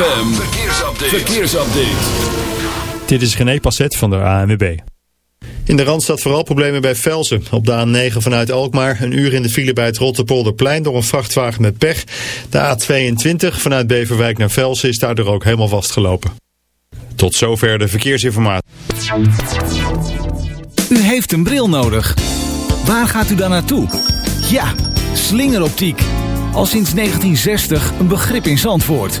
ZFM, verkeersupdate. verkeersupdate. Dit is René Passet van de ANWB. In de Randstad vooral problemen bij Velsen. Op de A9 vanuit Alkmaar een uur in de file bij het Rotterpolderplein door een vrachtwagen met pech. De A22 vanuit Beverwijk naar Velsen is daardoor ook helemaal vastgelopen. Tot zover de verkeersinformatie. U heeft een bril nodig. Waar gaat u dan naartoe? Ja, slingeroptiek. Al sinds 1960 een begrip in Zandvoort.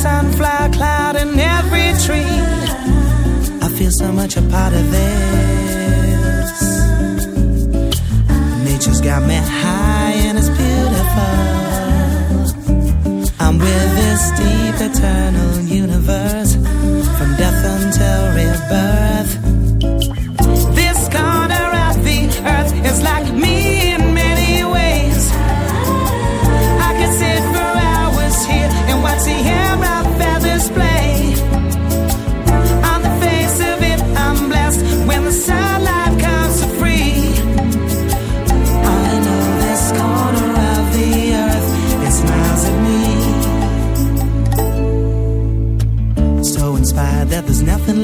sunflower cloud and every tree. I feel so much a part of this. Me high and it's beautiful. I'm with this deep eternal universe from death until rebirth.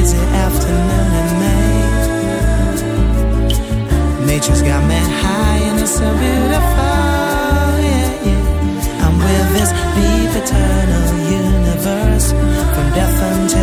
Afternoon in May. Nature's got me high and it's so beautiful. Yeah, yeah. I'm with this deep eternal universe from death until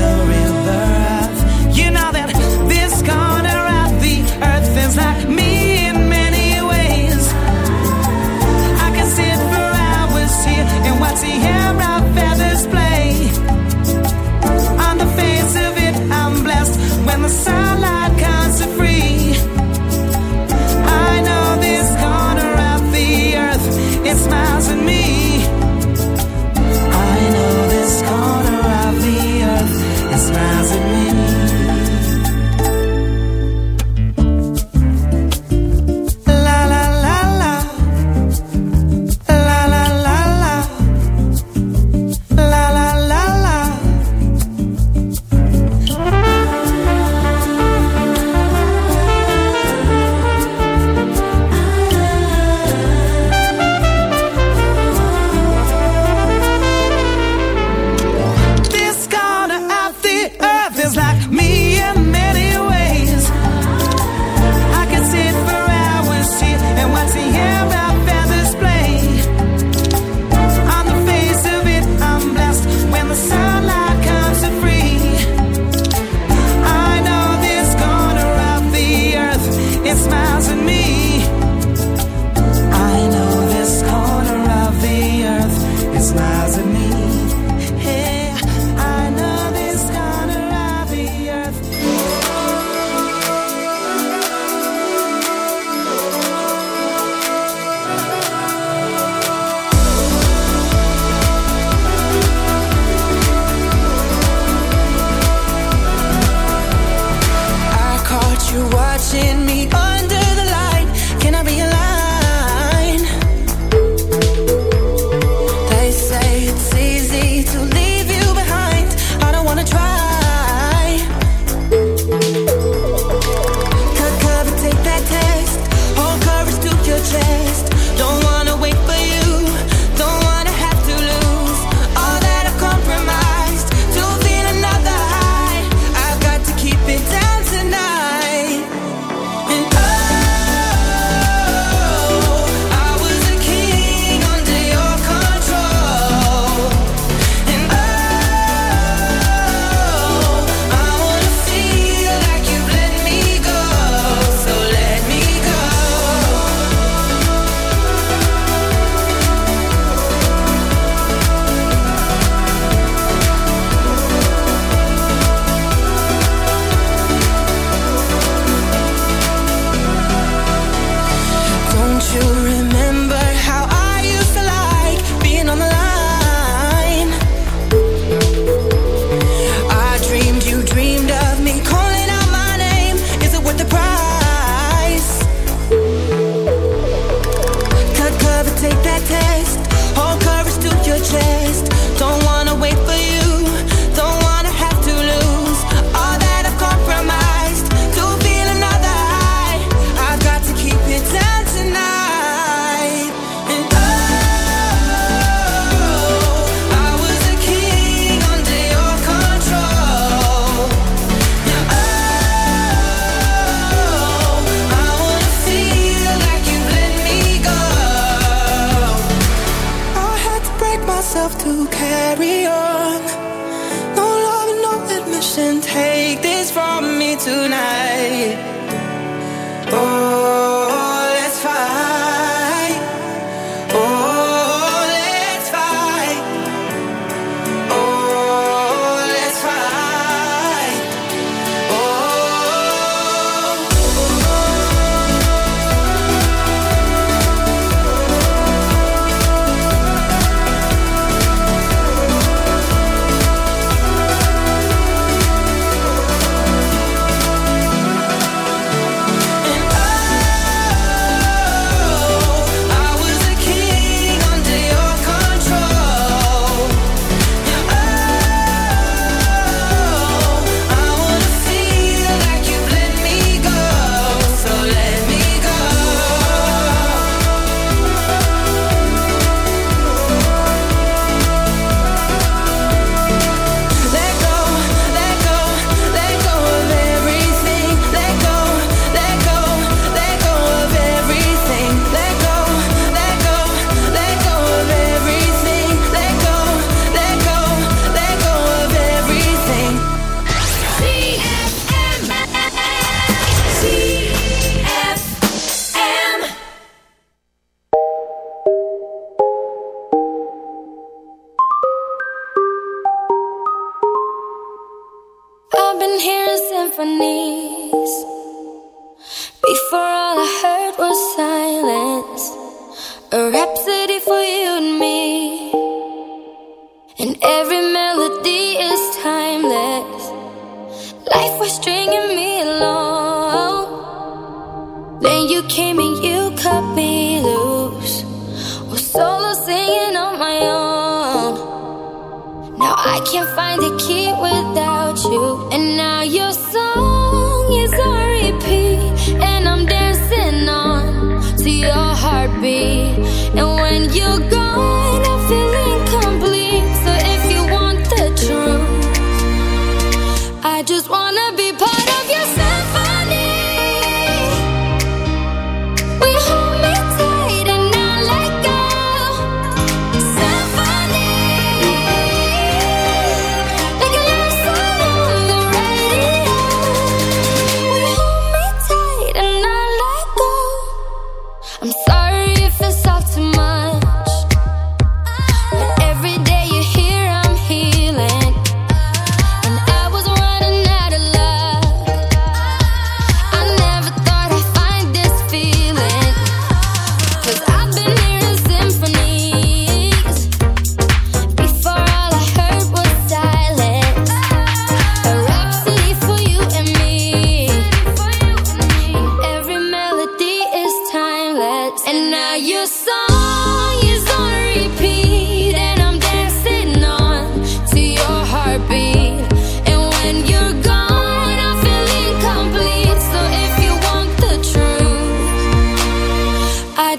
symphonies.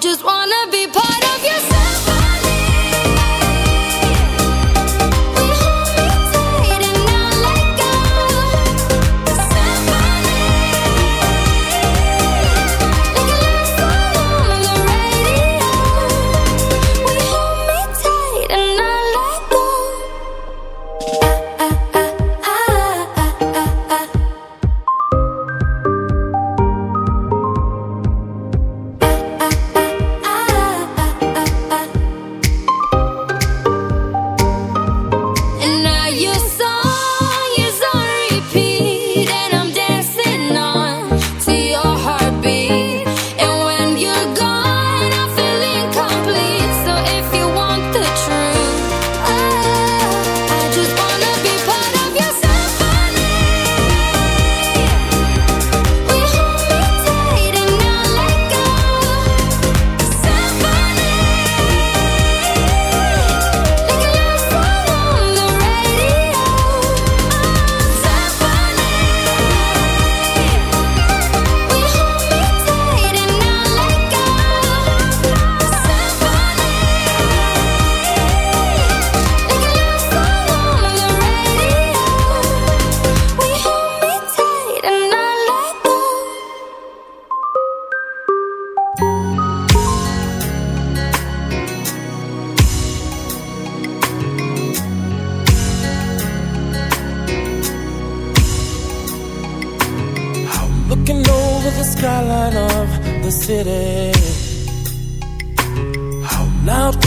Just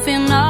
nothing. Else.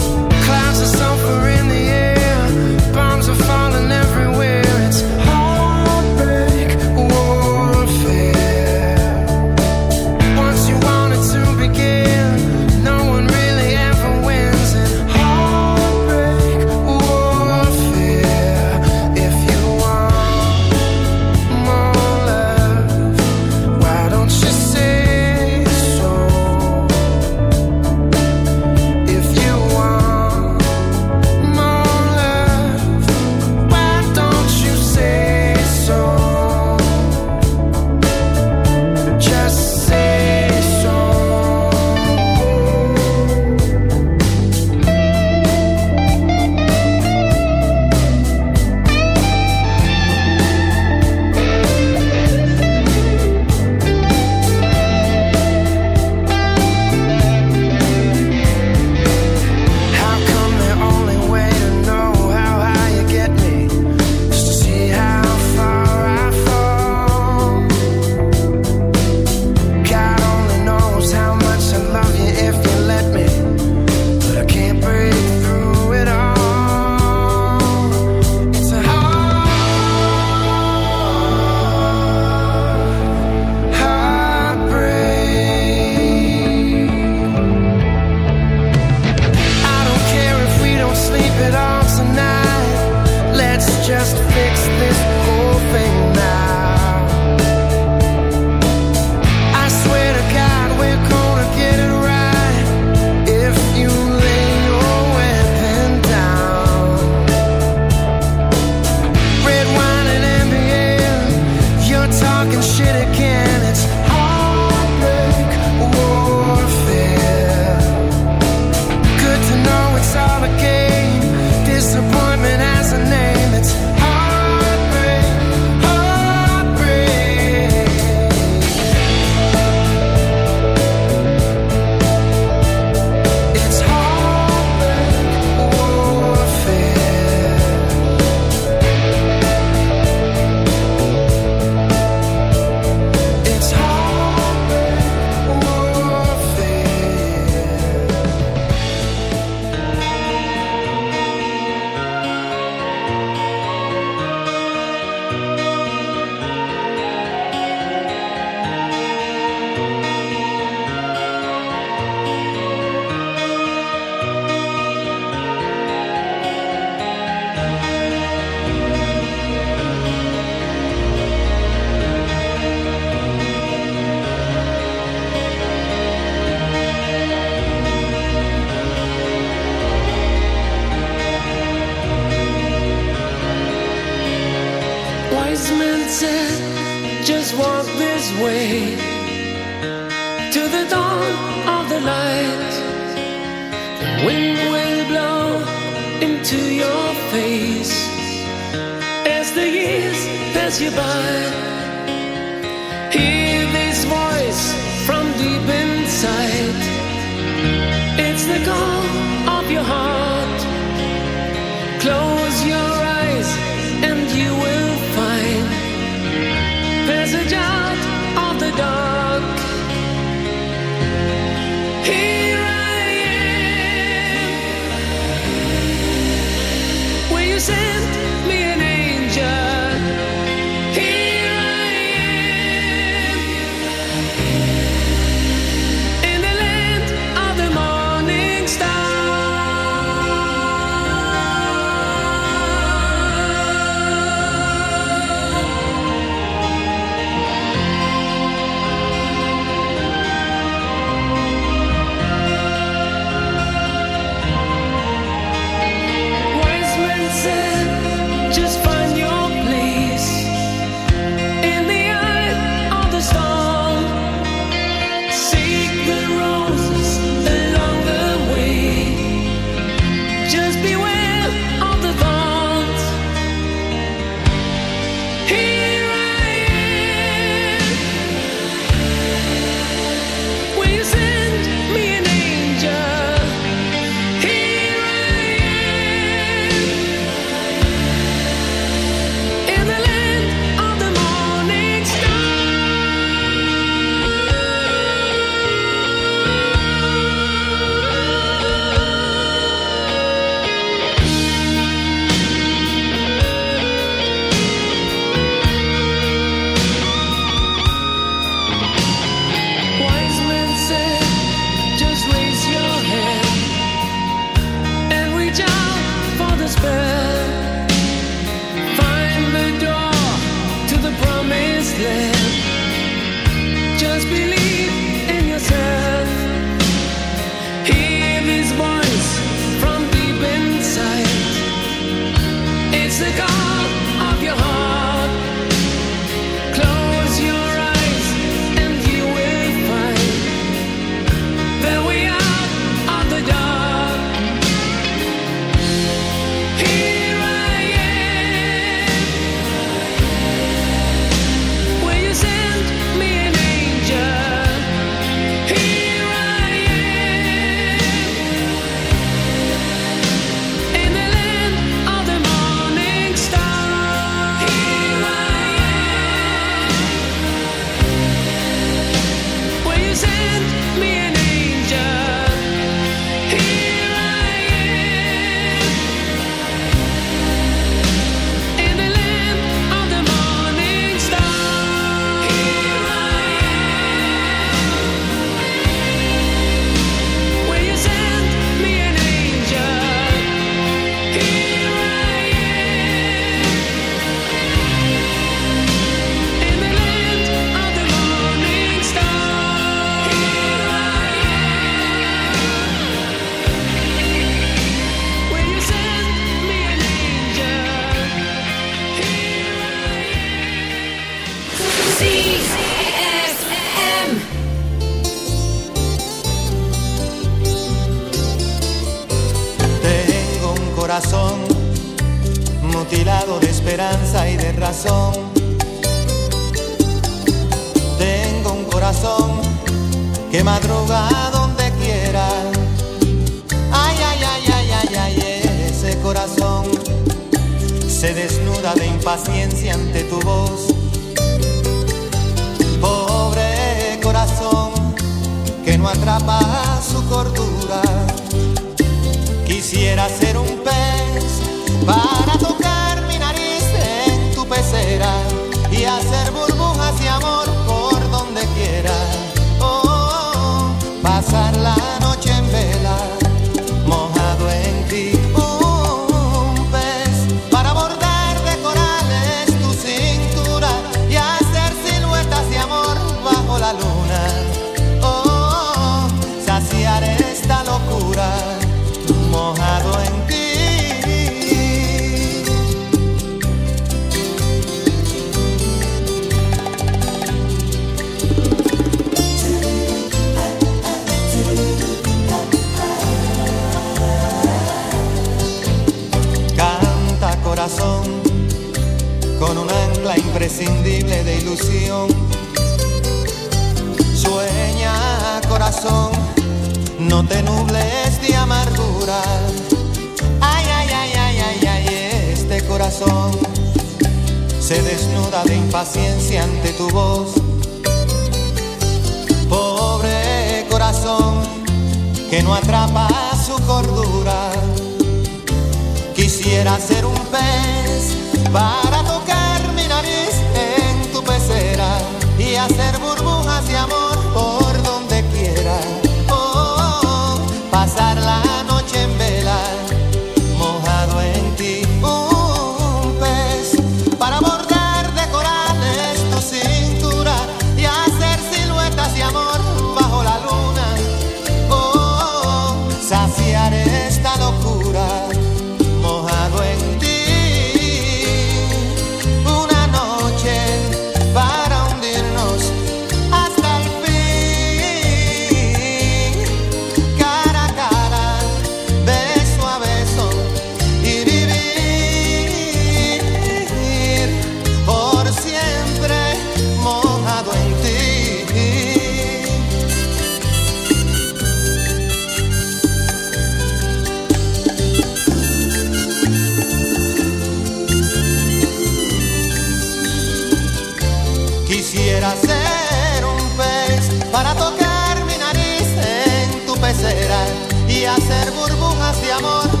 hacer burbujas de amor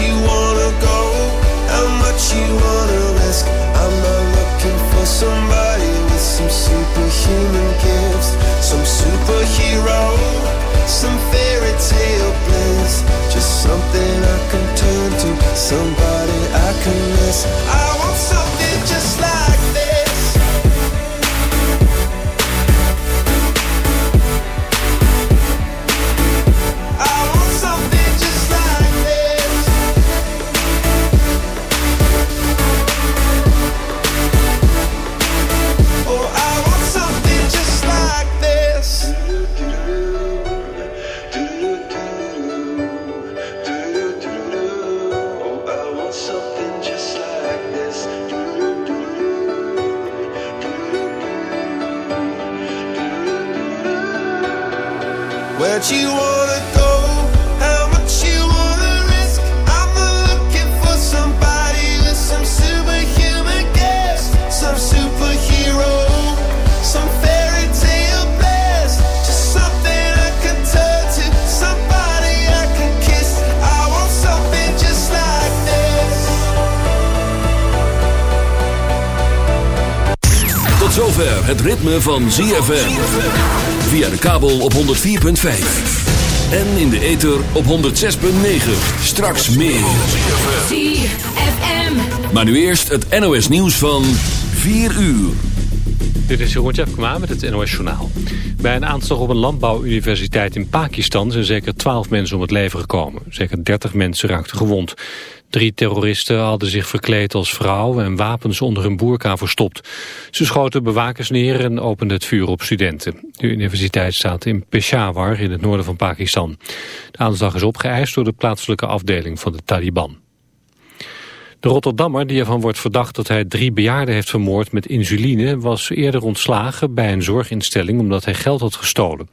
you want van ZFM. Via de kabel op 104.5. En in de ether op 106.9. Straks meer. ZFM. Maar nu eerst het NOS nieuws van 4 uur. Dit is Jeroen Tjepkema met het NOS Journaal. Bij een aanslag op een landbouwuniversiteit in Pakistan... zijn zeker 12 mensen om het leven gekomen. Zeker 30 mensen raakten gewond. Drie terroristen hadden zich verkleed als vrouw... en wapens onder hun boerka verstopt. Ze schoten bewakers neer en openden het vuur op studenten. De universiteit staat in Peshawar in het noorden van Pakistan. De aanslag is opgeëist door de plaatselijke afdeling van de Taliban. De Rotterdammer, die ervan wordt verdacht dat hij drie bejaarden heeft vermoord met insuline, was eerder ontslagen bij een zorginstelling omdat hij geld had gestolen.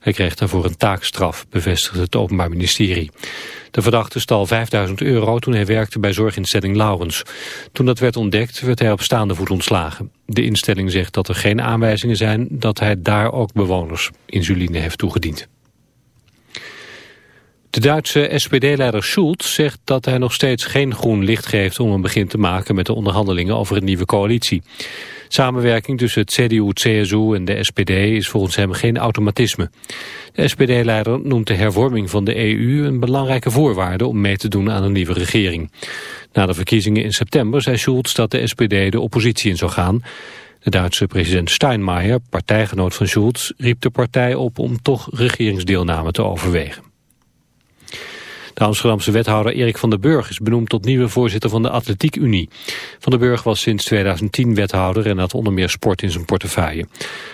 Hij kreeg daarvoor een taakstraf, bevestigde het Openbaar Ministerie. De verdachte stal 5000 euro toen hij werkte bij zorginstelling Laurens. Toen dat werd ontdekt, werd hij op staande voet ontslagen. De instelling zegt dat er geen aanwijzingen zijn dat hij daar ook bewoners insuline heeft toegediend. De Duitse SPD-leider Schulz zegt dat hij nog steeds geen groen licht geeft om een begin te maken met de onderhandelingen over een nieuwe coalitie. Samenwerking tussen het CDU, CSU en de SPD is volgens hem geen automatisme. De SPD-leider noemt de hervorming van de EU een belangrijke voorwaarde om mee te doen aan een nieuwe regering. Na de verkiezingen in september zei Schulz dat de SPD de oppositie in zou gaan. De Duitse president Steinmeier, partijgenoot van Schulz, riep de partij op om toch regeringsdeelname te overwegen. De Amsterdamse wethouder Erik van den Burg is benoemd tot nieuwe voorzitter van de Atletiek Unie. Van den Burg was sinds 2010 wethouder en had onder meer sport in zijn portefeuille.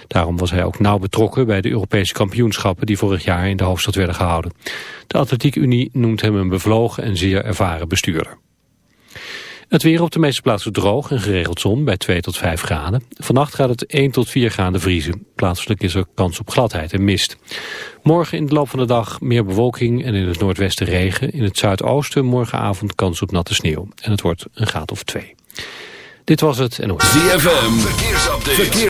Daarom was hij ook nauw betrokken bij de Europese kampioenschappen die vorig jaar in de hoofdstad werden gehouden. De Atletiek Unie noemt hem een bevlogen en zeer ervaren bestuurder. Het weer op de meeste plaatsen droog en geregeld zon bij 2 tot 5 graden. Vannacht gaat het 1 tot 4 graden vriezen. Plaatselijk is er kans op gladheid en mist. Morgen in de loop van de dag meer bewolking en in het noordwesten regen. In het zuidoosten morgenavond kans op natte sneeuw. En het wordt een graad of 2. Dit was het NOS. ZFM, verkeersupdate.